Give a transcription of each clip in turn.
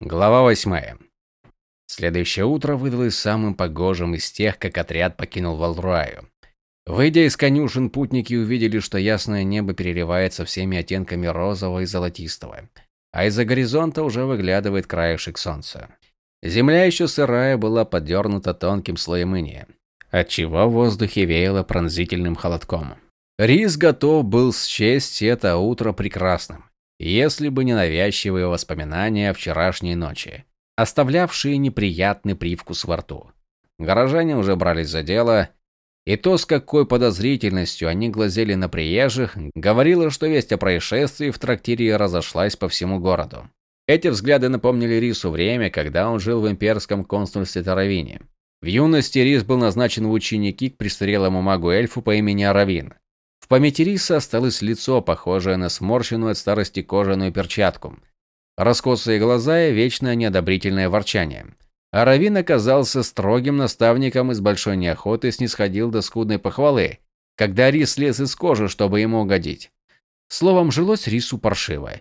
Глава 8. Следующее утро выдалось самым погожим из тех, как отряд покинул Валраю. Выйдя из конюшен, путники увидели, что ясное небо переливается всеми оттенками розового и золотистого, а из-за горизонта уже выглядывает краешек солнца. Земля еще сырая была подернута тонким слоем иния, отчего в воздухе веяло пронзительным холодком. Рис готов был счесть это утро прекрасным если бы не навязчивые воспоминания о вчерашней ночи, оставлявшие неприятный привкус во рту. Горожане уже брались за дело, и то, с какой подозрительностью они глазели на приезжих, говорило, что весть о происшествии в трактире разошлась по всему городу. Эти взгляды напомнили Рису время, когда он жил в имперском консульстве Таравине. В юности Рис был назначен в ученики к престарелому магу-эльфу по имени Аравин. В памяти Риса осталось лицо, похожее на сморщенную от старости кожаную перчатку. Раскосые глаза и вечное неодобрительное ворчание. А Равин оказался строгим наставником и с большой неохотой снисходил до скудной похвалы, когда Рис слез из кожи, чтобы ему угодить. Словом, жилось Рису паршиво.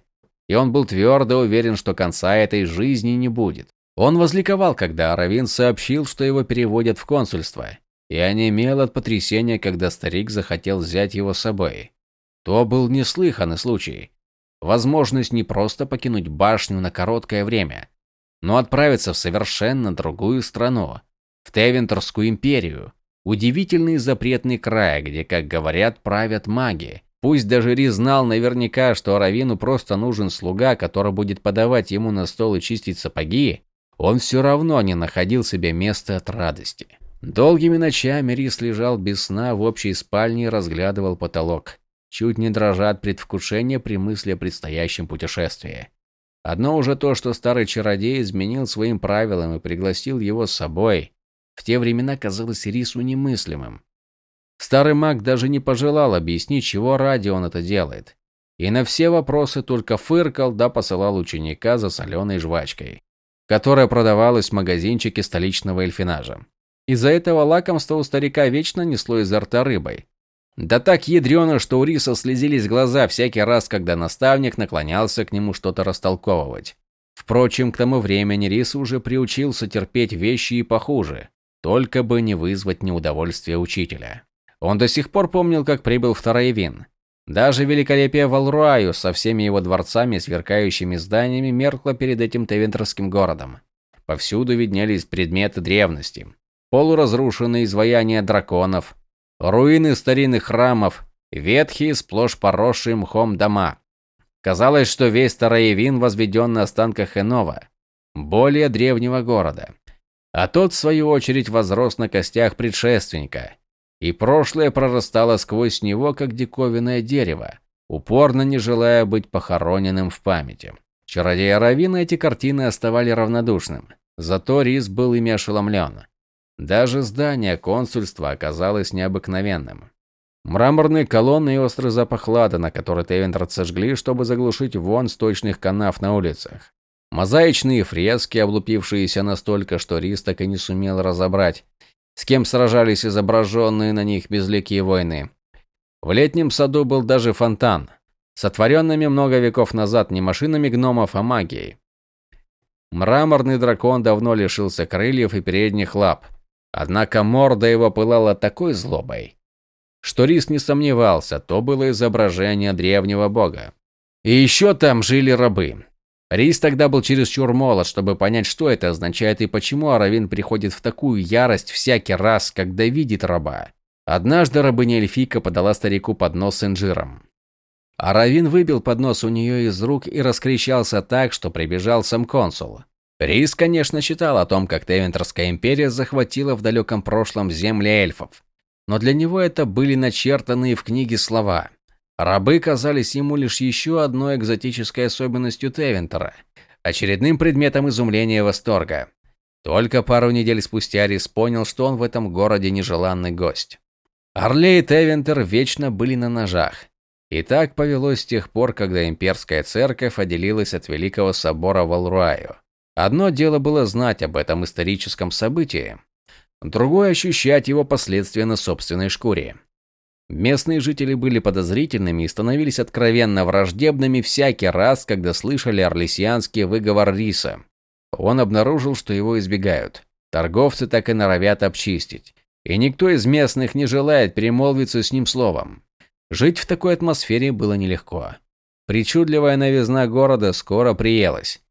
И он был твердо уверен, что конца этой жизни не будет. Он возликовал, когда Аравин сообщил, что его переводят в консульство и онемел от потрясения, когда старик захотел взять его с собой. То был неслыханный случай. Возможность не просто покинуть башню на короткое время, но отправиться в совершенно другую страну, в Тевенторскую империю, удивительный запретный край, где, как говорят, правят маги. Пусть даже Ри знал наверняка, что Равину просто нужен слуга, который будет подавать ему на стол и чистить сапоги, он все равно не находил себе места от радости. Долгими ночами Рис лежал без сна в общей спальне и разглядывал потолок, чуть не дрожа от предвкушения при мысли о предстоящем путешествии. Одно уже то, что старый чародей изменил своим правилам и пригласил его с собой, в те времена казалось Рису немыслимым. Старый маг даже не пожелал объяснить, чего ради он это делает. И на все вопросы только фыркал да посылал ученика за соленой жвачкой, которая продавалась в магазинчике столичного эльфинажа. Из-за этого лакомства у старика вечно несло изо рта рыбой. Да так ядрено, что у Риса слезились глаза всякий раз, когда наставник наклонялся к нему что-то растолковывать. Впрочем, к тому времени Рис уже приучился терпеть вещи и похуже, только бы не вызвать неудовольствия учителя. Он до сих пор помнил, как прибыл в Тараевин. Даже великолепие Валруаю со всеми его дворцами и сверкающими зданиями меркло перед этим Тевентерским городом. Повсюду виднелись предметы древности, полуразрушенные изваяния драконов, руины старинных храмов, ветхие, сплошь поросшие мхом дома. Казалось, что весь Тараевин возведен на останках иного, более древнего города. А тот, в свою очередь, возрос на костях предшественника. И прошлое прорастало сквозь него, как диковинное дерево, упорно не желая быть похороненным в памяти. Чародея Равина эти картины оставали равнодушным. Зато Рис был ими ошеломлен. Даже здание консульства оказалось необыкновенным. Мраморные колонны и острый запах ладана, который Тевентрот сожгли, чтобы заглушить вон сточных канав на улицах. Мозаичные фрески, облупившиеся настолько, что Рис так и не сумел разобрать, с кем сражались изображенные на них безликие войны. В летнем саду был даже фонтан, сотворенными много веков назад не машинами гномов, а магией. Мраморный дракон давно лишился крыльев и передних лап, Однако морда его пылала такой злобой, что Рис не сомневался, то было изображение древнего бога. И еще там жили рабы. Рис тогда был чересчур молод, чтобы понять, что это означает и почему Аравин приходит в такую ярость всякий раз, когда видит раба. Однажды рабыня эльфийка подала старику поднос с инжиром. Аравин выбил поднос у нее из рук и раскричался так, что прибежал сам консул. Рис, конечно, читал о том, как Тевентерская империя захватила в далеком прошлом земли эльфов. Но для него это были начертанные в книге слова. Рабы казались ему лишь еще одной экзотической особенностью Тевентера, очередным предметом изумления и восторга. Только пару недель спустя Рис понял, что он в этом городе нежеланный гость. Орле и Тевентер вечно были на ножах. И так повелось с тех пор, когда имперская церковь отделилась от Великого собора в Алруаю. Одно дело было знать об этом историческом событии, другое ощущать его последствия на собственной шкуре. Местные жители были подозрительными и становились откровенно враждебными всякий раз, когда слышали орлесианский выговор Риса. он обнаружил, что его избегают. Торговцы так и норовят обчистить. И никто из местных не желает перемолвиться с ним словом. Жить в такой атмосфере было нелегко. Причудливая новизна города скоро приелась.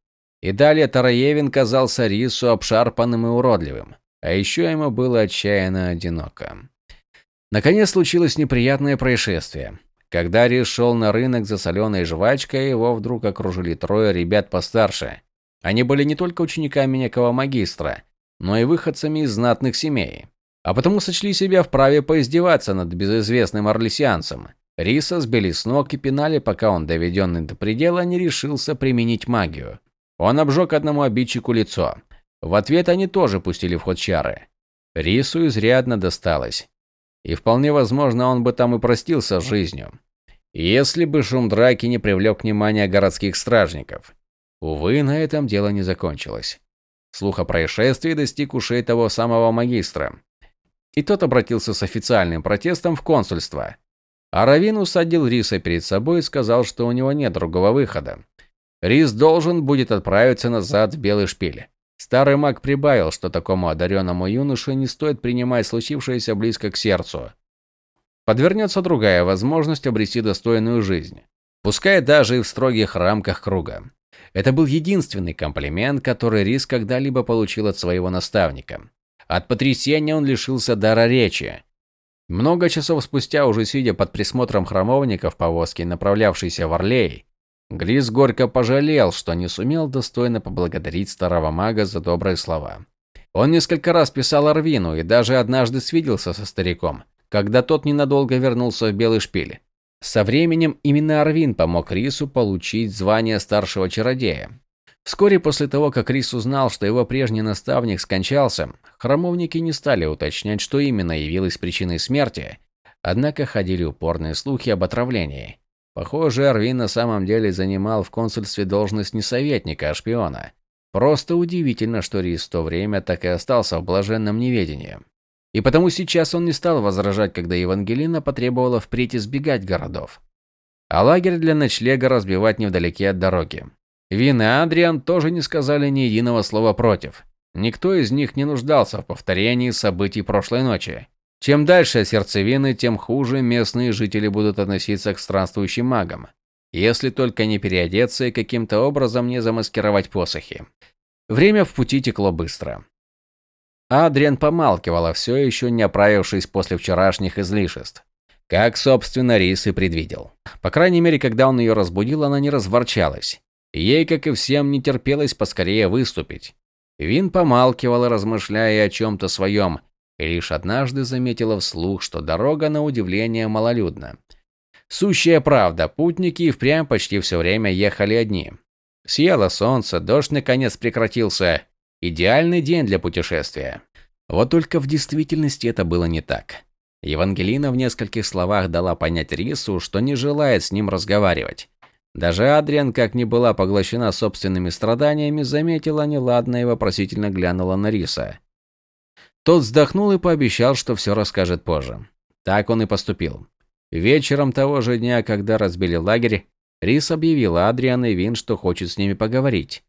И далее Тараевин казался Рису обшарпанным и уродливым. А еще ему было отчаянно одиноко. Наконец случилось неприятное происшествие. Когда Рис шел на рынок за соленой жвачкой, его вдруг окружили трое ребят постарше. Они были не только учениками некого магистра, но и выходцами из знатных семей. А потому сочли себя вправе поиздеваться над безызвестным орлесианцем. Риса сбили с ног и пинали, пока он, доведенный до предела, не решился применить магию. Он обжег одному обидчику лицо. В ответ они тоже пустили в ход чары. Рису изрядно досталось. И вполне возможно, он бы там и простился с жизнью. Если бы шум драки не привлек внимание городских стражников. Увы, на этом дело не закончилось. Слух о происшествии достиг ушей того самого магистра. И тот обратился с официальным протестом в консульство. А Равин усадил Риса перед собой и сказал, что у него нет другого выхода. Рис должен будет отправиться назад в Белый Шпиль. Старый маг прибавил, что такому одаренному юноше не стоит принимать случившееся близко к сердцу. Подвернется другая возможность обрести достойную жизнь, пускай даже и в строгих рамках круга. Это был единственный комплимент, который Рис когда-либо получил от своего наставника. От потрясения он лишился дара речи. Много часов спустя, уже сидя под присмотром храмовника в повозке, направлявшейся в Орлей, Глис горько пожалел, что не сумел достойно поблагодарить старого мага за добрые слова. Он несколько раз писал Арвину и даже однажды свиделся со стариком, когда тот ненадолго вернулся в Белый Шпиль. Со временем именно Арвин помог Рису получить звание старшего чародея. Вскоре после того, как Рис узнал, что его прежний наставник скончался, храмовники не стали уточнять, что именно явилось причиной смерти, однако ходили упорные слухи об отравлении. Похоже, Арвин на самом деле занимал в консульстве должность не советника, а шпиона. Просто удивительно, что Рис в то время так и остался в блаженном неведении. И потому сейчас он не стал возражать, когда Евангелина потребовала впредь избегать городов. А лагерь для ночлега разбивать невдалеке от дороги. Вин и Адриан тоже не сказали ни единого слова против. Никто из них не нуждался в повторении событий прошлой ночи. Чем дальше от сердцевины, тем хуже местные жители будут относиться к странствующим магам. Если только не переодеться и каким-то образом не замаскировать посохи. Время в пути текло быстро. Адриан помалкивала, все еще не оправившись после вчерашних излишеств. Как, собственно, Рис и предвидел. По крайней мере, когда он ее разбудил, она не разворчалась. Ей, как и всем, не терпелось поскорее выступить. Вин помалкивала, размышляя о чем-то своем, и лишь однажды заметила вслух, что дорога на удивление малолюдна. Сущая правда, путники и впрямь почти все время ехали одни. Сияло солнце, дождь наконец прекратился. Идеальный день для путешествия. Вот только в действительности это было не так. Евангелина в нескольких словах дала понять Рису, что не желает с ним разговаривать. Даже Адриан, как ни была поглощена собственными страданиями, заметила неладное и вопросительно глянула на Риса. Тот вздохнул и пообещал, что все расскажет позже. Так он и поступил. Вечером того же дня, когда разбили лагерь, Рис объявил Адриан и Вин, что хочет с ними поговорить.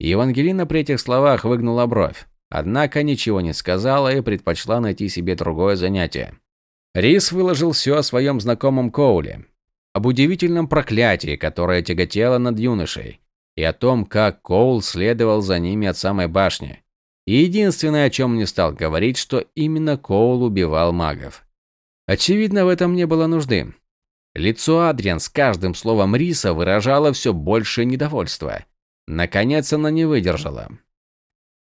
Евангелина при этих словах выгнула бровь, однако ничего не сказала и предпочла найти себе другое занятие. Рис выложил все о своем знакомом Коуле, об удивительном проклятии, которое тяготело над юношей, и о том, как Коул следовал за ними от самой башни. И единственное, о чем не стал говорить, что именно Коул убивал магов. Очевидно, в этом не было нужды. Лицо Адриан с каждым словом Риса выражало все большее недовольство. Наконец она не выдержала.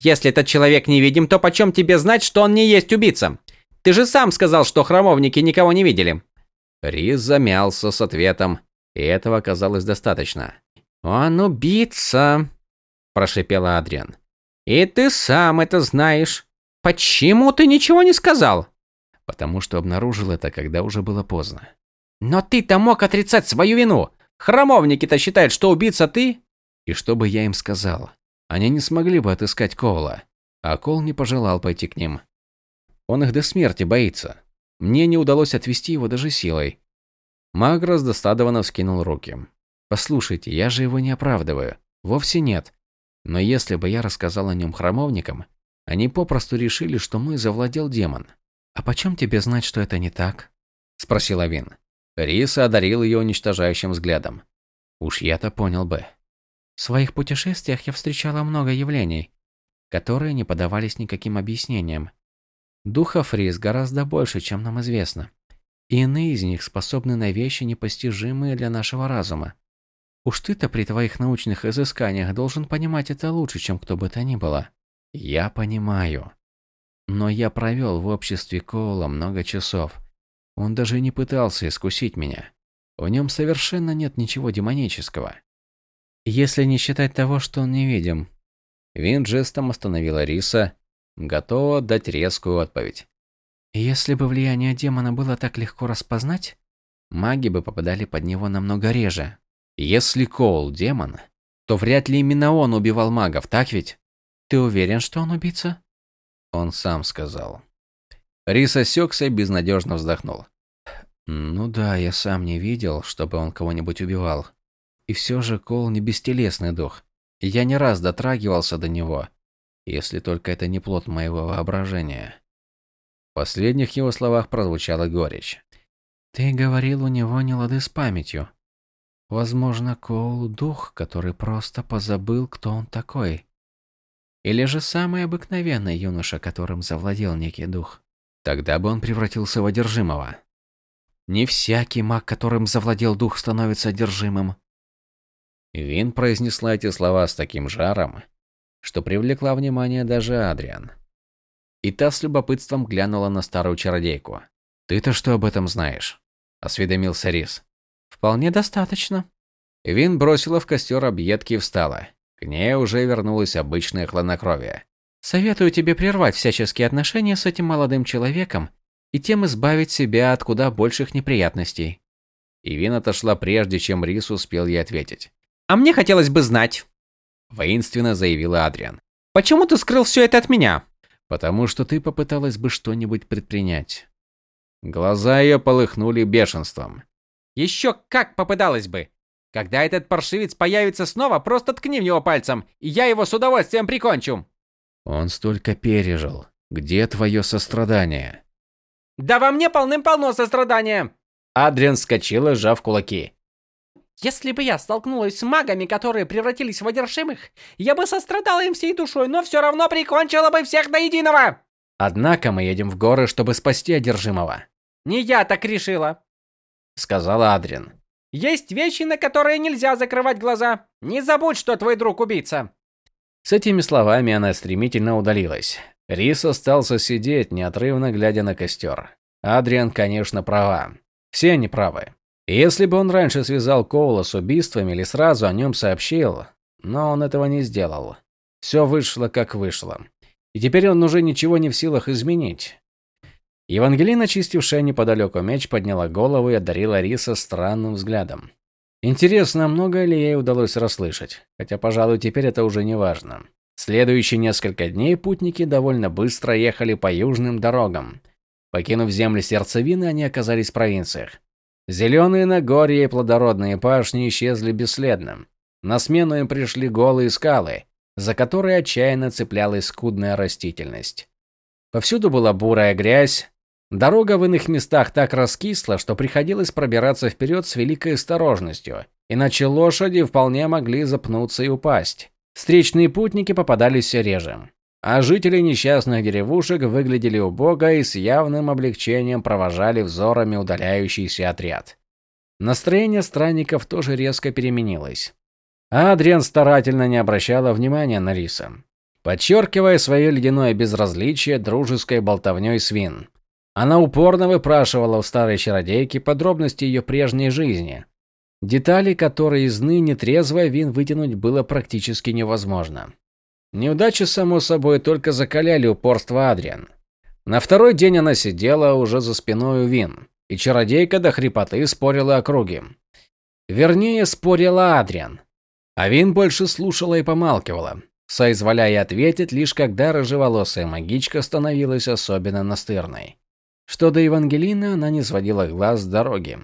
«Если этот человек невидим, то почем тебе знать, что он не есть убийца? Ты же сам сказал, что храмовники никого не видели». Рис замялся с ответом, и этого оказалось достаточно. «Он убийца», – прошепела Адриан. И ты сам это знаешь. Почему ты ничего не сказал? Потому что обнаружил это, когда уже было поздно. Но ты-то мог отрицать свою вину. Храмовники-то считают, что убийца ты. И что бы я им сказал? Они не смогли бы отыскать Коула. А Кол не пожелал пойти к ним. Он их до смерти боится. Мне не удалось отвести его даже силой. Магрос достадованно вскинул руки. «Послушайте, я же его не оправдываю. Вовсе нет. Но если бы я рассказал о нем храмовникам, они попросту решили, что мной завладел демон. «А почем тебе знать, что это не так?» – спросила Вин. Риса одарил ее уничтожающим взглядом. Уж я-то понял бы. В своих путешествиях я встречала много явлений, которые не подавались никаким объяснениям. Духов Рис гораздо больше, чем нам известно. И иные из них способны на вещи, непостижимые для нашего разума. Уж ты-то при твоих научных изысканиях должен понимать это лучше, чем кто бы то ни было. Я понимаю. Но я провел в обществе Коула много часов. Он даже не пытался искусить меня. В нем совершенно нет ничего демонического. Если не считать того, что он невидим. Вин жестом остановила Риса, готова дать резкую отповедь. Если бы влияние демона было так легко распознать, маги бы попадали под него намного реже. Если Коул демон, то вряд ли именно он убивал магов, так ведь? Ты уверен, что он убийца? Он сам сказал. Рис осекся и безнадежно вздохнул. Ну да, я сам не видел, чтобы он кого-нибудь убивал. И все же Кол не бестелесный дух. Я не раз дотрагивался до него, если только это не плод моего воображения. В последних его словах прозвучала горечь. Ты говорил, у него не лады с памятью. Возможно, Коул – дух, который просто позабыл, кто он такой. Или же самый обыкновенный юноша, которым завладел некий дух. Тогда бы он превратился в одержимого. Не всякий маг, которым завладел дух, становится одержимым. Вин произнесла эти слова с таким жаром, что привлекла внимание даже Адриан. И та с любопытством глянула на старую чародейку. «Ты-то что об этом знаешь?» – осведомился Рис. «Вполне достаточно». Вин бросила в костер объедки и встала. К ней уже вернулось обычное хладнокровие. «Советую тебе прервать всяческие отношения с этим молодым человеком и тем избавить себя от куда больших неприятностей». И Вин отошла прежде, чем Рис успел ей ответить. «А мне хотелось бы знать», – воинственно заявила Адриан. «Почему ты скрыл все это от меня?» «Потому что ты попыталась бы что-нибудь предпринять». Глаза ее полыхнули бешенством. «Еще как попыталась бы! Когда этот паршивец появится снова, просто ткни в него пальцем, и я его с удовольствием прикончу!» Он столько пережил. Где твое сострадание? Да во мне полным-полно сострадания. Адриан вскочила, сжав кулаки. Если бы я столкнулась с магами, которые превратились в одержимых, я бы сострадала им всей душой, но все равно прикончила бы всех до единого. Однако мы едем в горы, чтобы спасти одержимого. Не я так решила, сказала Адриан. Есть вещи, на которые нельзя закрывать глаза. Не забудь, что твой друг убийца. С этими словами она стремительно удалилась. Рис остался сидеть, неотрывно глядя на костер. Адриан, конечно, права. Все они правы. Если бы он раньше связал Коула с убийствами или сразу о нем сообщил, но он этого не сделал. Все вышло, как вышло. И теперь он уже ничего не в силах изменить. Евангелина, чистившая неподалеку меч, подняла голову и одарила Риса странным взглядом. Интересно, много ли ей удалось расслышать, хотя, пожалуй, теперь это уже не важно. Следующие несколько дней путники довольно быстро ехали по южным дорогам. Покинув земли сердцевины, они оказались в провинциях. Зеленые Нагорья и плодородные пашни исчезли бесследно. На смену им пришли голые скалы, за которые отчаянно цеплялась скудная растительность. Повсюду была бурая грязь, Дорога в иных местах так раскисла, что приходилось пробираться вперед с великой осторожностью, иначе лошади вполне могли запнуться и упасть. Встречные путники попадались все реже, а жители несчастных деревушек выглядели убого и с явным облегчением провожали взорами удаляющийся отряд. Настроение странников тоже резко переменилось. Адриан старательно не обращала внимания на Риса, подчеркивая свое ледяное безразличие дружеской болтовней свин. Она упорно выпрашивала у старой чародейки подробности ее прежней жизни, детали которые из ныне трезвой Вин вытянуть было практически невозможно. Неудачи, само собой, только закаляли упорство Адриан. На второй день она сидела уже за спиной у Вин, и чародейка до хрипоты спорила о круге. Вернее, спорила Адриан. А Вин больше слушала и помалкивала, соизволяя ответить лишь когда рыжеволосая магичка становилась особенно настырной. Что до Евангелины, она не сводила глаз с дороги.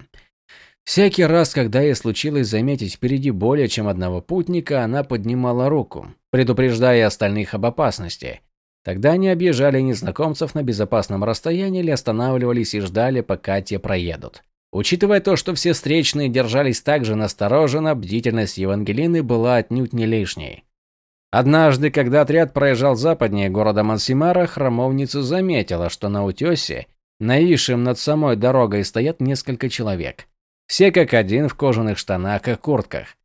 Всякий раз, когда ей случилось заметить впереди более чем одного путника, она поднимала руку, предупреждая остальных об опасности. Тогда они объезжали незнакомцев на безопасном расстоянии или останавливались и ждали, пока те проедут. Учитывая то, что все встречные держались так же настороженно, бдительность Евангелины была отнюдь не лишней. Однажды, когда отряд проезжал западнее города Мансимара, храмовница заметила, что на утесе, нависшем над самой дорогой, стоят несколько человек. Все как один в кожаных штанах и куртках.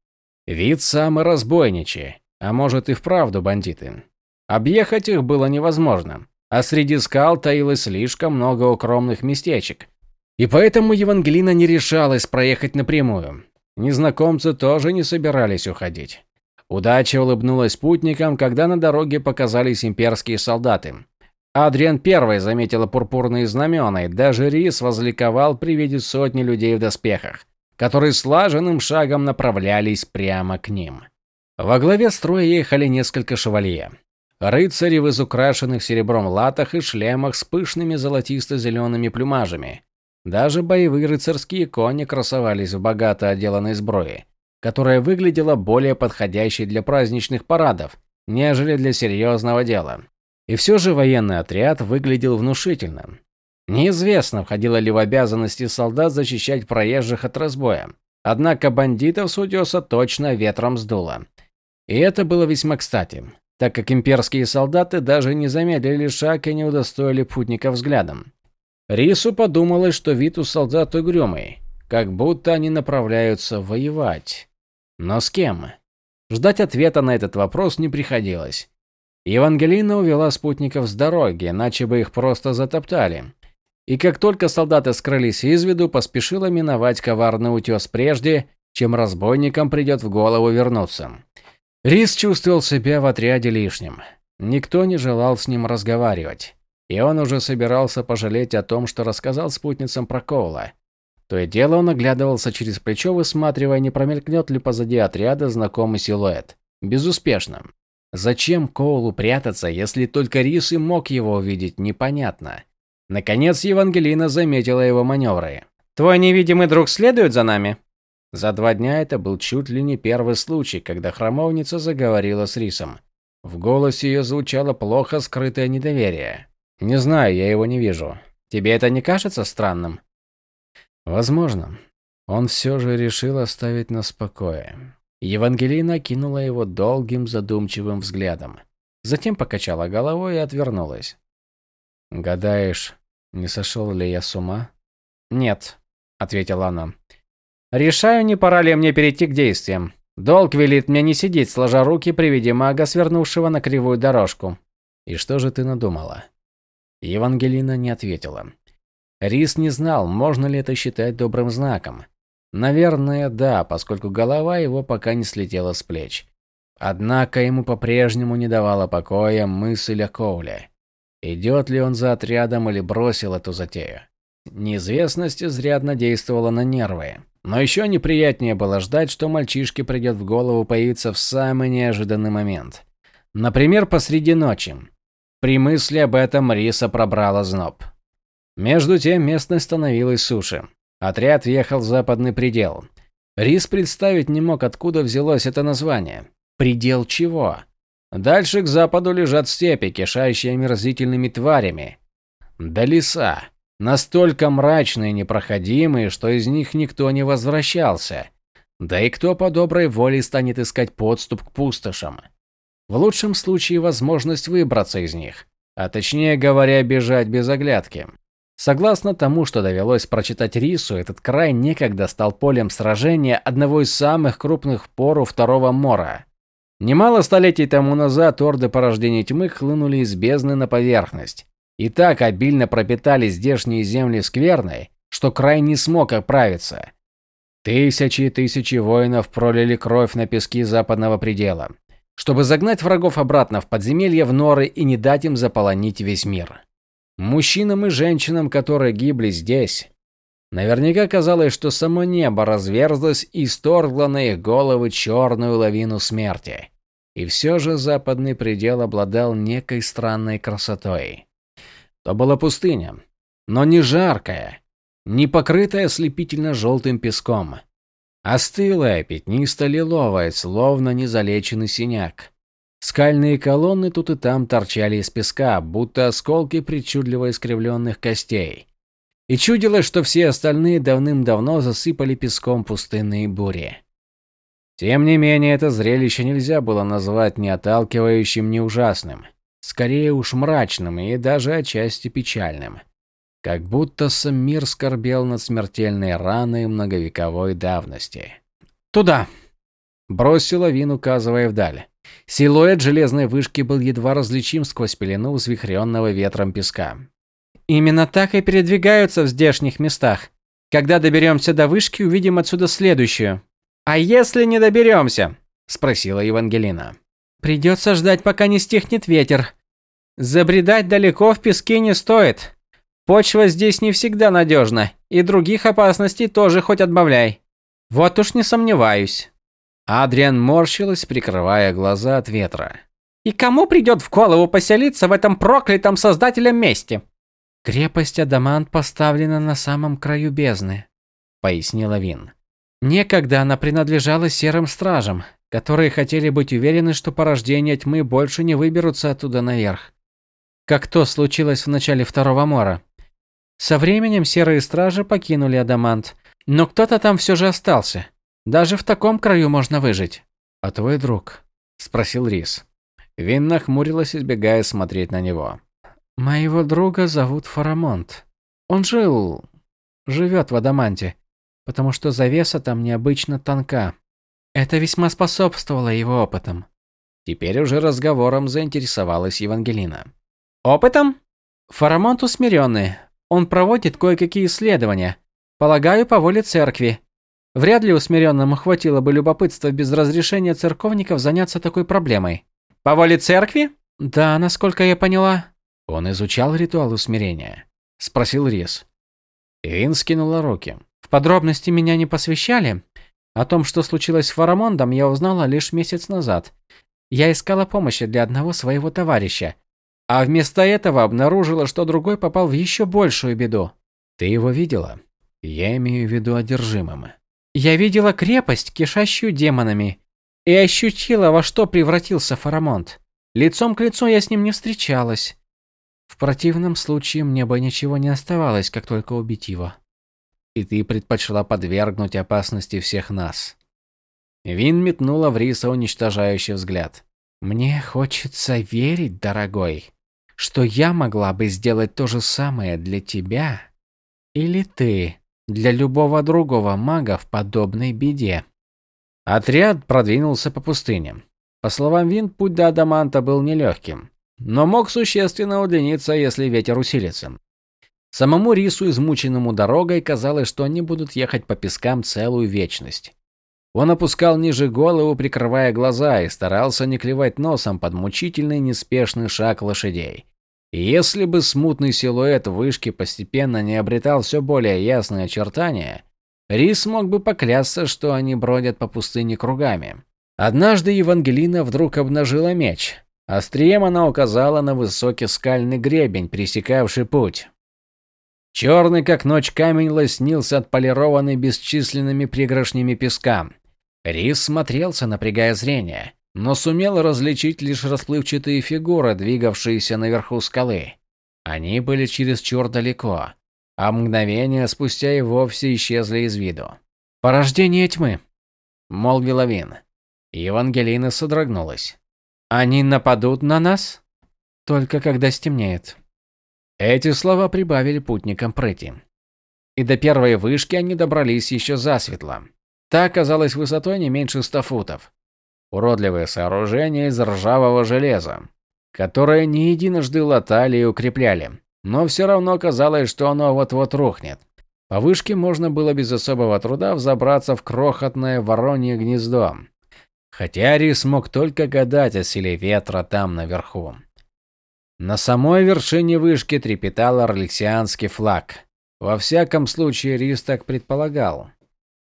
Вид самый разбойничий, а может и вправду бандиты. Объехать их было невозможно, а среди скал таилось слишком много укромных местечек. И поэтому Евангелина не решалась проехать напрямую. Незнакомцы тоже не собирались уходить. Удача улыбнулась путникам, когда на дороге показались имперские солдаты. Адриан первый заметила пурпурные знамена, и даже Рис возликовал при виде сотни людей в доспехах, которые слаженным шагом направлялись прямо к ним. Во главе строя ехали несколько шевалье. Рыцари в изукрашенных серебром латах и шлемах с пышными золотисто-зелеными плюмажами. Даже боевые рыцарские кони красовались в богато отделанной сбруе которая выглядела более подходящей для праздничных парадов, нежели для серьезного дела. И все же военный отряд выглядел внушительно. Неизвестно, входило ли в обязанности солдат защищать проезжих от разбоя. Однако бандитов с утеса точно ветром сдуло. И это было весьма кстати, так как имперские солдаты даже не замедлили шаг и не удостоили путника взглядом. Рису подумалось, что вид у солдат угрюмый, как будто они направляются воевать. Но с кем? Ждать ответа на этот вопрос не приходилось. Евангелина увела спутников с дороги, иначе бы их просто затоптали. И как только солдаты скрылись из виду, поспешила миновать коварный утес прежде, чем разбойникам придет в голову вернуться. Рис чувствовал себя в отряде лишним. Никто не желал с ним разговаривать. И он уже собирался пожалеть о том, что рассказал спутницам про Коула. То и дело он оглядывался через плечо, высматривая, не промелькнет ли позади отряда знакомый силуэт. Безуспешно. Зачем Коулу прятаться, если только Рис и мог его увидеть, непонятно. Наконец Евангелина заметила его маневры. «Твой невидимый друг следует за нами?» За два дня это был чуть ли не первый случай, когда храмовница заговорила с Рисом. В голосе ее звучало плохо скрытое недоверие. «Не знаю, я его не вижу. Тебе это не кажется странным?» Возможно. Он все же решил оставить нас в покое. Евангелина кинула его долгим задумчивым взглядом. Затем покачала головой и отвернулась. «Гадаешь, не сошел ли я с ума?» «Нет», — ответила она. «Решаю, не пора ли мне перейти к действиям. Долг велит мне не сидеть, сложа руки при виде мага, свернувшего на кривую дорожку». «И что же ты надумала?» Евангелина не ответила. Рис не знал, можно ли это считать добрым знаком. Наверное, да, поскольку голова его пока не слетела с плеч. Однако ему по-прежнему не давала покоя мысль о Коуле. Идет ли он за отрядом или бросил эту затею? Неизвестность изрядно действовала на нервы. Но еще неприятнее было ждать, что мальчишке придет в голову появиться в самый неожиданный момент. Например, посреди ночи. При мысли об этом Риса пробрала зноб. Между тем местность становилась суше. Отряд въехал в западный предел. Рис представить не мог, откуда взялось это название. Предел чего? Дальше к западу лежат степи, кишащие мерзительными тварями. Да леса. Настолько мрачные и непроходимые, что из них никто не возвращался. Да и кто по доброй воле станет искать подступ к пустошам? В лучшем случае возможность выбраться из них. А точнее говоря, бежать без оглядки. Согласно тому, что довелось прочитать Рису, этот край некогда стал полем сражения одного из самых крупных пору Второго Мора. Немало столетий тому назад орды порождения тьмы хлынули из бездны на поверхность. И так обильно пропитали здешние земли скверной, что край не смог оправиться. Тысячи и тысячи воинов пролили кровь на пески западного предела, чтобы загнать врагов обратно в подземелье в норы и не дать им заполонить весь мир. Мужчинам и женщинам, которые гибли здесь, наверняка казалось, что само небо разверзлось и сторгло на их головы черную лавину смерти. И все же западный предел обладал некой странной красотой. То была пустыня, но не жаркая. не покрытая ослепительно-желтым песком. Остылая, пятнисто-лиловая, словно незалеченный синяк. Скальные колонны тут и там торчали из песка, будто осколки причудливо искривленных костей. И чудилось, что все остальные давным-давно засыпали песком пустынные бури. Тем не менее, это зрелище нельзя было назвать ни отталкивающим, ни ужасным. Скорее уж мрачным и даже отчасти печальным. Как будто сам мир скорбел над смертельной раной многовековой давности. «Туда!» – бросила Вин, указывая вдаль. Силуэт железной вышки был едва различим сквозь пелену взвихренного ветром песка. «Именно так и передвигаются в здешних местах. Когда доберемся до вышки, увидим отсюда следующую». «А если не доберемся?» – спросила Евангелина. «Придется ждать, пока не стихнет ветер. Забредать далеко в песке не стоит. Почва здесь не всегда надежна, и других опасностей тоже хоть отбавляй. Вот уж не сомневаюсь». Адриан морщилась, прикрывая глаза от ветра. «И кому придет в голову поселиться в этом проклятом создателем месте?» «Крепость Адамант поставлена на самом краю бездны», — пояснила Вин. Некогда она принадлежала серым стражам, которые хотели быть уверены, что порождения тьмы больше не выберутся оттуда наверх. Как то случилось в начале Второго Мора. Со временем серые стражи покинули Адамант, но кто-то там все же остался. Даже в таком краю можно выжить. А твой друг? спросил Рис. Вин нахмурилась, избегая смотреть на него. Моего друга зовут Фарамонт. Он жил живет в Адаманте потому что завеса там необычно тонка. Это весьма способствовало его опытам. Теперь уже разговором заинтересовалась Евангелина. Опытом? Фарамонт усмиренный. Он проводит кое-какие исследования. Полагаю, по воле церкви. Вряд ли усмиренному хватило бы любопытства без разрешения церковников заняться такой проблемой. По воле церкви? Да, насколько я поняла. Он изучал ритуал усмирения. Спросил Рис. Вин скинула руки. В подробности меня не посвящали. О том, что случилось с Фарамондом, я узнала лишь месяц назад. Я искала помощи для одного своего товарища, а вместо этого обнаружила, что другой попал в еще большую беду. Ты его видела? Я имею в виду одержимым. Я видела крепость, кишащую демонами, и ощутила, во что превратился Фарамонд. Лицом к лицу я с ним не встречалась. В противном случае мне бы ничего не оставалось, как только убить его и ты предпочла подвергнуть опасности всех нас. Вин метнула в Риса уничтожающий взгляд. Мне хочется верить, дорогой, что я могла бы сделать то же самое для тебя или ты для любого другого мага в подобной беде. Отряд продвинулся по пустыне. По словам Вин, путь до Адаманта был нелегким, но мог существенно удлиниться, если ветер усилится. Самому Рису, измученному дорогой, казалось, что они будут ехать по пескам целую вечность. Он опускал ниже голову, прикрывая глаза, и старался не клевать носом под мучительный неспешный шаг лошадей. Если бы смутный силуэт вышки постепенно не обретал все более ясные очертания, Рис мог бы поклясться, что они бродят по пустыне кругами. Однажды Евангелина вдруг обнажила меч. Острием она указала на высокий скальный гребень, пересекавший путь. Черный, как ночь, камень лоснился отполированный бесчисленными пригоршнями песка. Рис смотрелся, напрягая зрение, но сумел различить лишь расплывчатые фигуры, двигавшиеся наверху скалы. Они были чересчур далеко, а мгновение спустя и вовсе исчезли из виду. «Порождение тьмы», — молвила Вин. Евангелина содрогнулась. «Они нападут на нас? Только когда стемнеет». Эти слова прибавили путникам прыти. И до первой вышки они добрались еще засветло. Та оказалась высотой не меньше ста футов. Уродливое сооружение из ржавого железа, которое не единожды латали и укрепляли, но все равно казалось, что оно вот-вот рухнет. По вышке можно было без особого труда взобраться в крохотное воронье гнездо. Хотя Рис мог только гадать о силе ветра там наверху. На самой вершине вышки трепетал орлексианский флаг. Во всяком случае, Рис так предполагал.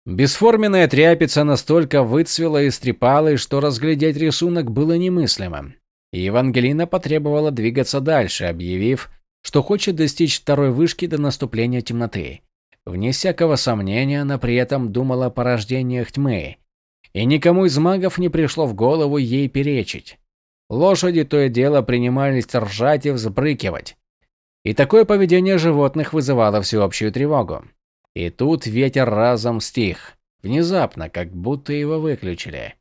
Бесформенная тряпица настолько выцвела и стрепалась, что разглядеть рисунок было немыслимо. И Евангелина потребовала двигаться дальше, объявив, что хочет достичь второй вышки до наступления темноты. Вне всякого сомнения, она при этом думала о порождениях тьмы, и никому из магов не пришло в голову ей перечить. Лошади то и дело принимались ржать и взбрыкивать. И такое поведение животных вызывало всеобщую тревогу. И тут ветер разом стих, внезапно, как будто его выключили.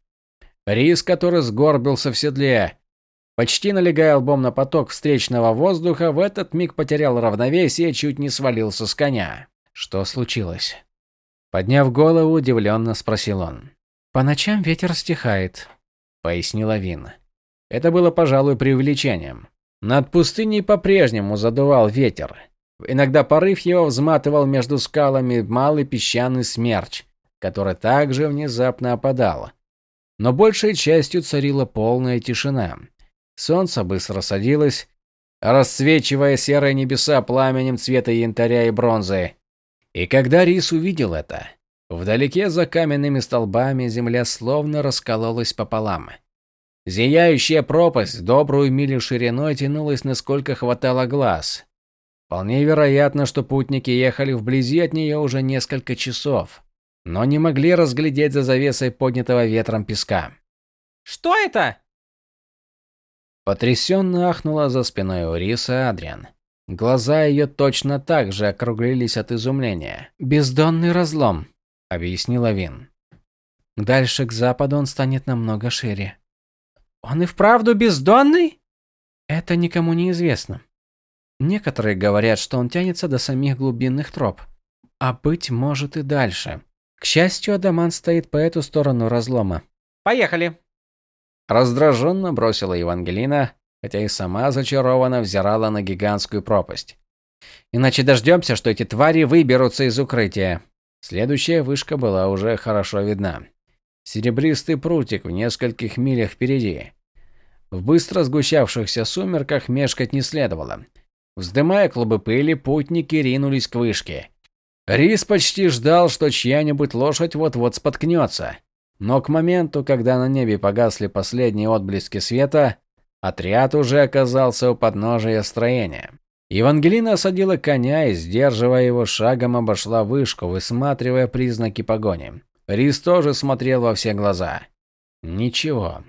Рис, который сгорбился в седле, почти налегая лбом на поток встречного воздуха, в этот миг потерял равновесие и чуть не свалился с коня. Что случилось? Подняв голову, удивленно спросил он. «По ночам ветер стихает», — пояснила Вин. Это было, пожалуй, преувеличением. Над пустыней по-прежнему задувал ветер. Иногда порыв его взматывал между скалами малый песчаный смерч, который также внезапно опадал. Но большей частью царила полная тишина. Солнце быстро садилось, расцвечивая серые небеса пламенем цвета янтаря и бронзы. И когда Рис увидел это, вдалеке за каменными столбами земля словно раскололась пополам. Зияющая пропасть, добрую милю шириной, тянулась насколько хватало глаз. Вполне вероятно, что путники ехали вблизи от нее уже несколько часов, но не могли разглядеть за завесой поднятого ветром песка. «Что это?» Потрясенно ахнула за спиной у Риса Адриан. Глаза ее точно так же округлились от изумления. «Бездонный разлом», — объяснила Вин. «Дальше к западу он станет намного шире. Он и вправду бездонный? Это никому не известно. Некоторые говорят, что он тянется до самих глубинных троп, а быть может и дальше. К счастью, Адаман стоит по эту сторону разлома. Поехали. Раздраженно бросила Евангелина, хотя и сама зачарованно взирала на гигантскую пропасть. Иначе дождемся, что эти твари выберутся из укрытия. Следующая вышка была уже хорошо видна. Серебристый прутик в нескольких милях впереди. В быстро сгущавшихся сумерках мешкать не следовало. Вздымая клубы пыли, путники ринулись к вышке. Рис почти ждал, что чья-нибудь лошадь вот-вот споткнется. Но к моменту, когда на небе погасли последние отблески света, отряд уже оказался у подножия строения. Евангелина осадила коня и, сдерживая его шагом, обошла вышку, высматривая признаки погони. Рис тоже смотрел во все глаза. Ничего.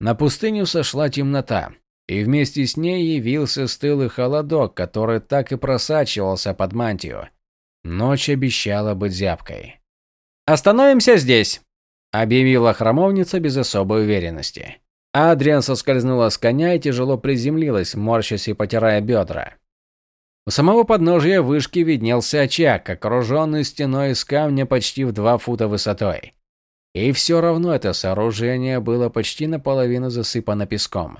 На пустыню сошла темнота, и вместе с ней явился стылый холодок, который так и просачивался под мантию. Ночь обещала быть зябкой. «Остановимся здесь», – объявила храмовница без особой уверенности. Адриан соскользнула с коня и тяжело приземлилась, морщась и потирая бедра. У самого подножия вышки виднелся очаг, окруженный стеной из камня почти в два фута высотой. И все равно это сооружение было почти наполовину засыпано песком.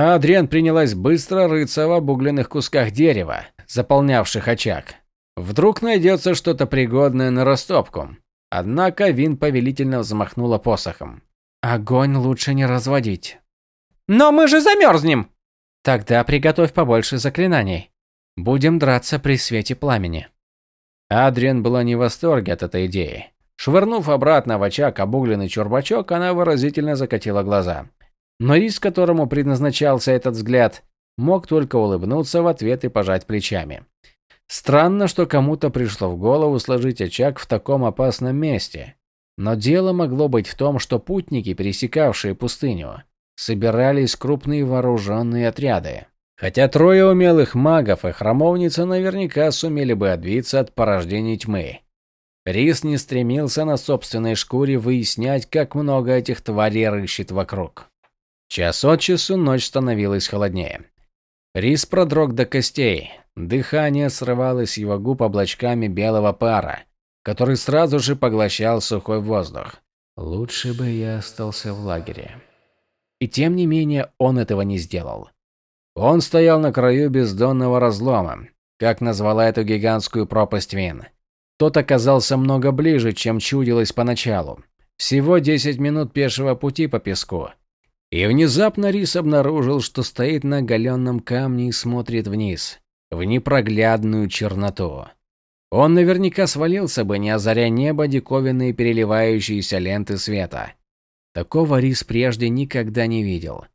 А Адриан принялась быстро рыться в обугленных кусках дерева, заполнявших очаг. Вдруг найдется что-то пригодное на растопку. Однако Вин повелительно взмахнула посохом. «Огонь лучше не разводить». «Но мы же замерзнем!» «Тогда приготовь побольше заклинаний». Будем драться при свете пламени. Адриан была не в восторге от этой идеи. Швырнув обратно в очаг обугленный чурбачок, она выразительно закатила глаза. Но рис, которому предназначался этот взгляд, мог только улыбнуться в ответ и пожать плечами. Странно, что кому-то пришло в голову сложить очаг в таком опасном месте. Но дело могло быть в том, что путники, пересекавшие пустыню, собирались крупные вооруженные отряды. Хотя трое умелых магов и храмовница наверняка сумели бы отбиться от порождений тьмы. Рис не стремился на собственной шкуре выяснять, как много этих тварей рыщет вокруг. Час от часу ночь становилась холоднее. Рис продрог до костей, дыхание срывалось его губ облачками белого пара, который сразу же поглощал сухой воздух. Лучше бы я остался в лагере. И тем не менее он этого не сделал. Он стоял на краю бездонного разлома, как назвала эту гигантскую пропасть Вин. Тот оказался много ближе, чем чудилось поначалу. Всего 10 минут пешего пути по песку. И внезапно Рис обнаружил, что стоит на оголенном камне и смотрит вниз, в непроглядную черноту. Он наверняка свалился бы, не озаря небо диковинные переливающиеся ленты света. Такого Рис прежде никогда не видел.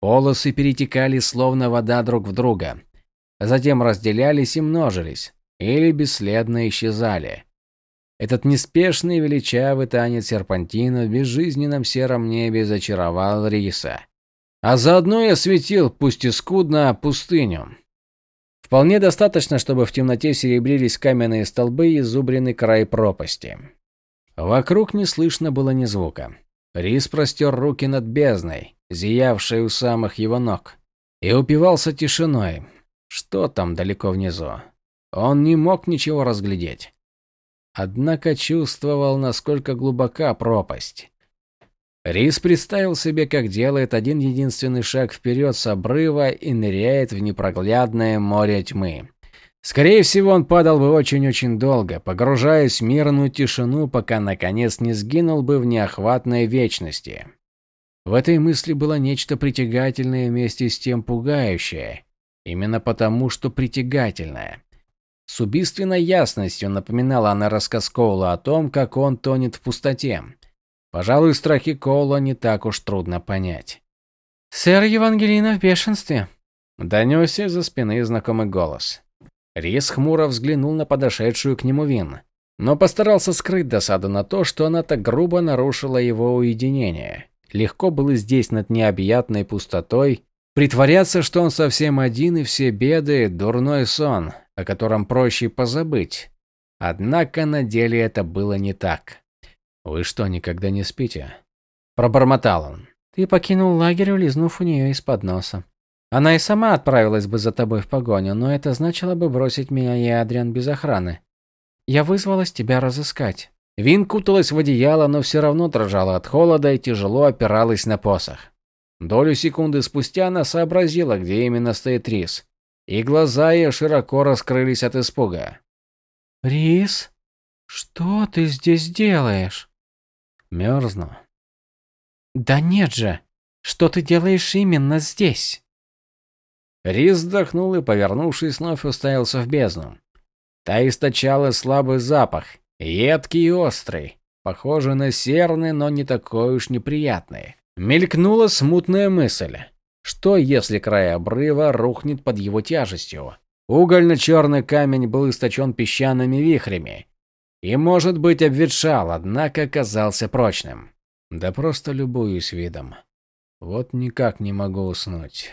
Полосы перетекали словно вода друг в друга, затем разделялись и множились, или бесследно исчезали. Этот неспешный величавый танец серпантина в безжизненном сером небе зачаровал Риса. А заодно и осветил, пусть и скудно, пустыню. Вполне достаточно, чтобы в темноте серебрились каменные столбы и зубренный край пропасти. Вокруг не слышно было ни звука. Рис простер руки над бездной, зиявшей у самых его ног, и упивался тишиной. Что там далеко внизу? Он не мог ничего разглядеть. Однако чувствовал, насколько глубока пропасть. Рис представил себе, как делает один единственный шаг вперед с обрыва и ныряет в непроглядное море тьмы. Скорее всего, он падал бы очень-очень долго, погружаясь в мирную тишину, пока наконец не сгинул бы в неохватной вечности. В этой мысли было нечто притягательное вместе с тем пугающее. Именно потому, что притягательное. С убийственной ясностью напоминала она рассказ Коула о том, как он тонет в пустоте. Пожалуй, страхи Коула не так уж трудно понять. «Сэр Евангелина в бешенстве», – донесся за спины знакомый голос. Рис хмуро взглянул на подошедшую к нему Вин, но постарался скрыть досаду на то, что она так грубо нарушила его уединение. Легко было здесь, над необъятной пустотой, притворяться, что он совсем один и все беды – дурной сон, о котором проще позабыть. Однако на деле это было не так. «Вы что, никогда не спите?» Пробормотал он. «Ты покинул лагерь, улизнув у нее из-под носа. Она и сама отправилась бы за тобой в погоню, но это значило бы бросить меня и Адриан без охраны. Я вызвалась тебя разыскать». Вин куталась в одеяло, но все равно дрожала от холода и тяжело опиралась на посох. Долю секунды спустя она сообразила, где именно стоит Рис, и глаза ее широко раскрылись от испуга. «Рис, что ты здесь делаешь?» Мерзну. Да нет же. Что ты делаешь именно здесь? Рис вздохнул и, повернувшись, вновь уставился в бездну. Та источала слабый запах, едкий и острый, похожий на серный, но не такой уж неприятный. Мелькнула смутная мысль. Что, если край обрыва рухнет под его тяжестью? Угольно-черный камень был источен песчаными вихрями, и, может быть, обветшал, однако оказался прочным. Да просто любуюсь видом. Вот никак не могу уснуть.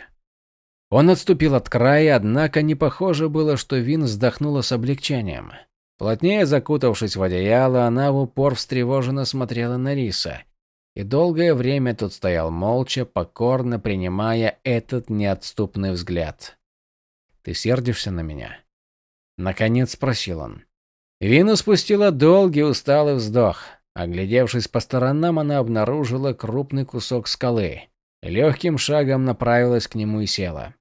Он отступил от края, однако не похоже было, что Вин вздохнула с облегчением. Плотнее закутавшись в одеяло, она в упор встревоженно смотрела на Риса. И долгое время тут стоял молча, покорно принимая этот неотступный взгляд. «Ты сердишься на меня?» Наконец спросил он. Вина спустила долгий усталый вздох. Оглядевшись по сторонам, она обнаружила крупный кусок скалы. Легким шагом направилась к нему и села.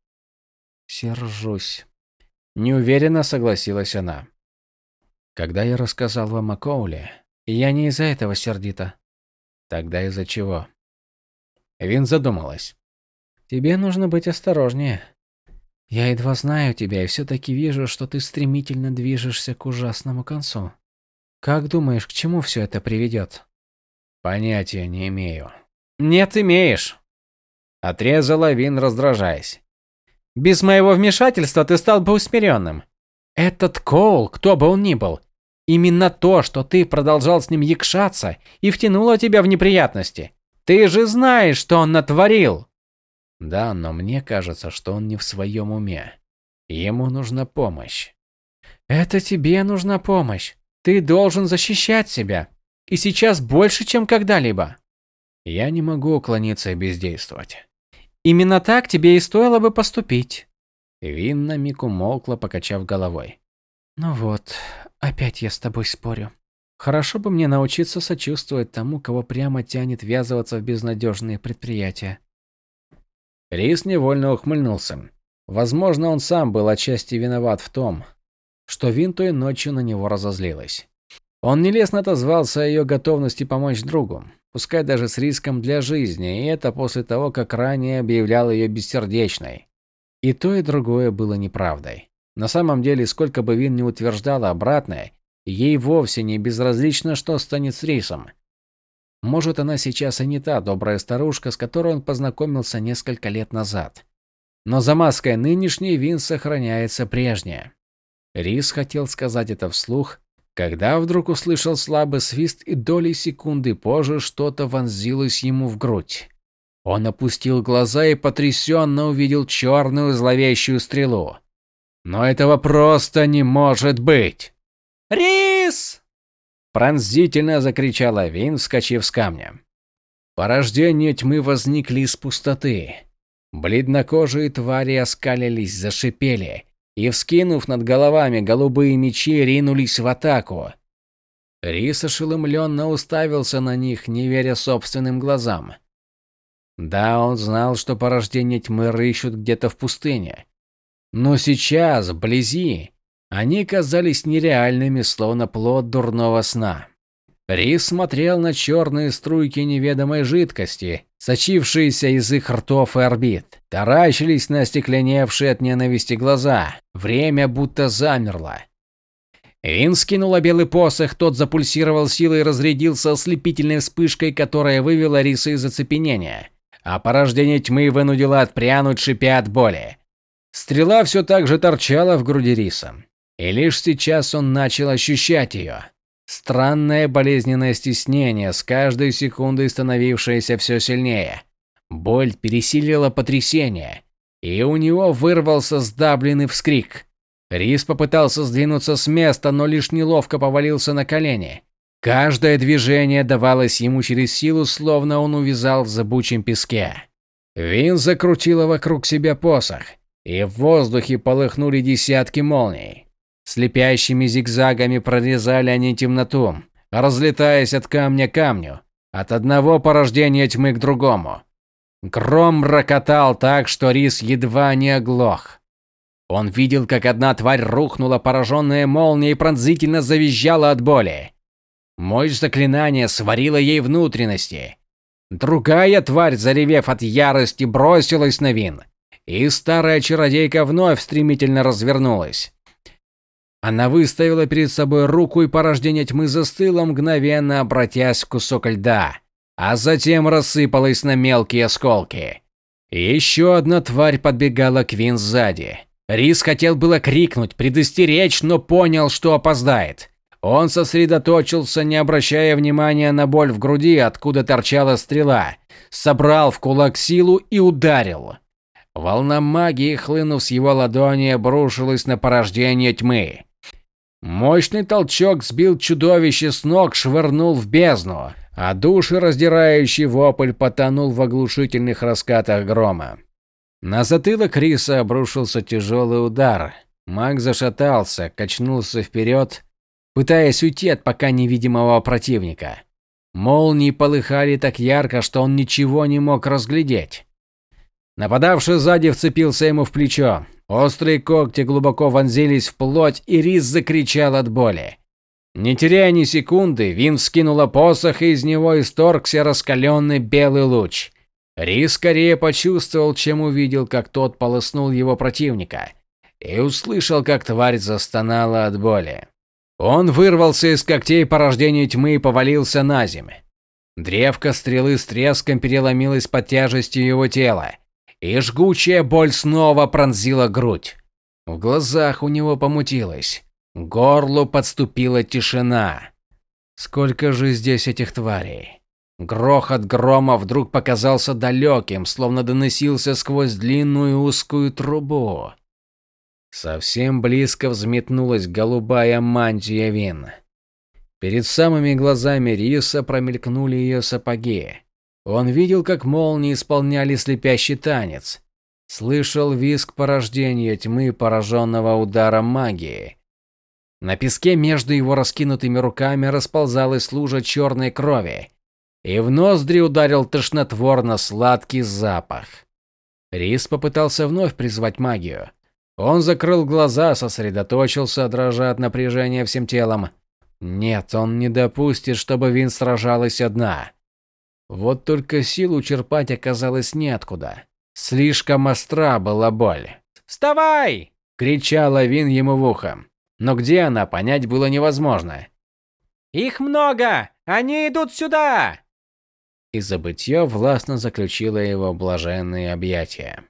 «Сержусь», – неуверенно согласилась она. «Когда я рассказал вам о Коуле, я не из-за этого сердита». «Тогда из-за чего?» Вин задумалась. «Тебе нужно быть осторожнее. Я едва знаю тебя и все-таки вижу, что ты стремительно движешься к ужасному концу. Как думаешь, к чему все это приведет? Понятия не имею. Нет, имеешь. Отрезала Вин, раздражаясь. Без моего вмешательства ты стал бы усмиренным. Этот Коул, кто бы он ни был, именно то, что ты продолжал с ним якшаться и втянуло тебя в неприятности. Ты же знаешь, что он натворил. Да, но мне кажется, что он не в своем уме. Ему нужна помощь. Это тебе нужна помощь. Ты должен защищать себя. И сейчас больше, чем когда-либо. Я не могу уклониться и бездействовать. Именно так тебе и стоило бы поступить. Вин на миг умолкла, покачав головой. Ну вот, опять я с тобой спорю. Хорошо бы мне научиться сочувствовать тому, кого прямо тянет ввязываться в безнадежные предприятия. Рис невольно ухмыльнулся. Возможно, он сам был отчасти виноват в том, что Вин той ночью на него разозлилась. Он нелестно отозвался о ее готовности помочь другу, пускай даже с риском для жизни, и это после того, как ранее объявлял ее бессердечной. И то, и другое было неправдой. На самом деле, сколько бы Вин не утверждала обратное, ей вовсе не безразлично, что станет с Рисом. Может, она сейчас и не та добрая старушка, с которой он познакомился несколько лет назад. Но за маской нынешней Вин сохраняется прежняя. Рис хотел сказать это вслух, когда вдруг услышал слабый свист и доли секунды позже что-то вонзилось ему в грудь. Он опустил глаза и потрясенно увидел черную зловещую стрелу. Но этого просто не может быть. «Рис!» Пронзительно закричала Вин, вскочив с камня. Порождения тьмы возникли из пустоты. Бледнокожие твари оскалились, зашипели и, вскинув над головами голубые мечи, ринулись в атаку. Рис ошеломленно уставился на них, не веря собственным глазам. Да, он знал, что порождения тьмы рыщут где-то в пустыне. Но сейчас, вблизи, они казались нереальными, словно плод дурного сна. Рис смотрел на черные струйки неведомой жидкости, сочившиеся из их ртов и орбит. Таращились на остекленевшие от ненависти глаза. Время будто замерло. Вин скинула белый посох, тот запульсировал силой и разрядился ослепительной вспышкой, которая вывела Риса из оцепенения. А порождение тьмы вынудило отпрянуть, шипя от боли. Стрела все так же торчала в груди Риса. И лишь сейчас он начал ощущать ее. Странное болезненное стеснение, с каждой секундой становившееся все сильнее. Боль пересилила потрясение, и у него вырвался сдавленный вскрик. Рис попытался сдвинуться с места, но лишь неловко повалился на колени. Каждое движение давалось ему через силу, словно он увязал в забучем песке. Вин закрутила вокруг себя посох, и в воздухе полыхнули десятки молний. Слепящими зигзагами прорезали они темноту, разлетаясь от камня к камню, от одного порождения тьмы к другому. Гром рокотал так, что рис едва не оглох. Он видел, как одна тварь рухнула, пораженная молнией, и пронзительно завизжала от боли. Мощь заклинания сварила ей внутренности. Другая тварь, заревев от ярости, бросилась на Вин, и старая чародейка вновь стремительно развернулась. Она выставила перед собой руку, и порождение тьмы застыло, мгновенно обратясь в кусок льда, а затем рассыпалась на мелкие осколки. Еще одна тварь подбегала к Вин сзади. Рис хотел было крикнуть, предостеречь, но понял, что опоздает. Он сосредоточился, не обращая внимания на боль в груди, откуда торчала стрела, собрал в кулак силу и ударил. Волна магии, хлынув с его ладони, обрушилась на порождение тьмы. Мощный толчок сбил чудовище с ног, швырнул в бездну, а душераздирающий вопль потонул в оглушительных раскатах грома. На затылок Риса обрушился тяжелый удар. Маг зашатался, качнулся вперед, пытаясь уйти от пока невидимого противника. Молнии полыхали так ярко, что он ничего не мог разглядеть. Нападавший сзади вцепился ему в плечо. Острые когти глубоко вонзились в плоть, и Рис закричал от боли. Не теряя ни секунды, Вин вскинула посох, и из него исторгся раскаленный белый луч. Рис скорее почувствовал, чем увидел, как тот полоснул его противника, и услышал, как тварь застонала от боли. Он вырвался из когтей порождения тьмы и повалился на землю. Древко стрелы с треском переломилось под тяжестью его тела, и жгучая боль снова пронзила грудь. В глазах у него помутилось. К горлу подступила тишина. Сколько же здесь этих тварей? Грохот грома вдруг показался далеким, словно доносился сквозь длинную узкую трубу. Совсем близко взметнулась голубая мантия Вин. Перед самыми глазами Риса промелькнули ее сапоги. Он видел, как молнии исполняли слепящий танец. Слышал визг порождения тьмы, пораженного ударом магии. На песке между его раскинутыми руками расползалась лужа черной крови, и в ноздри ударил тошнотворно-сладкий запах. Рис попытался вновь призвать магию. Он закрыл глаза, сосредоточился, дрожа от напряжения всем телом. Нет, он не допустит, чтобы Вин сражалась одна. Вот только силу черпать оказалось неоткуда. Слишком остра была боль. «Вставай!» – кричала Вин ему в ухо. Но где она, понять было невозможно. «Их много! Они идут сюда!» И забытье властно заключило его блаженные объятия.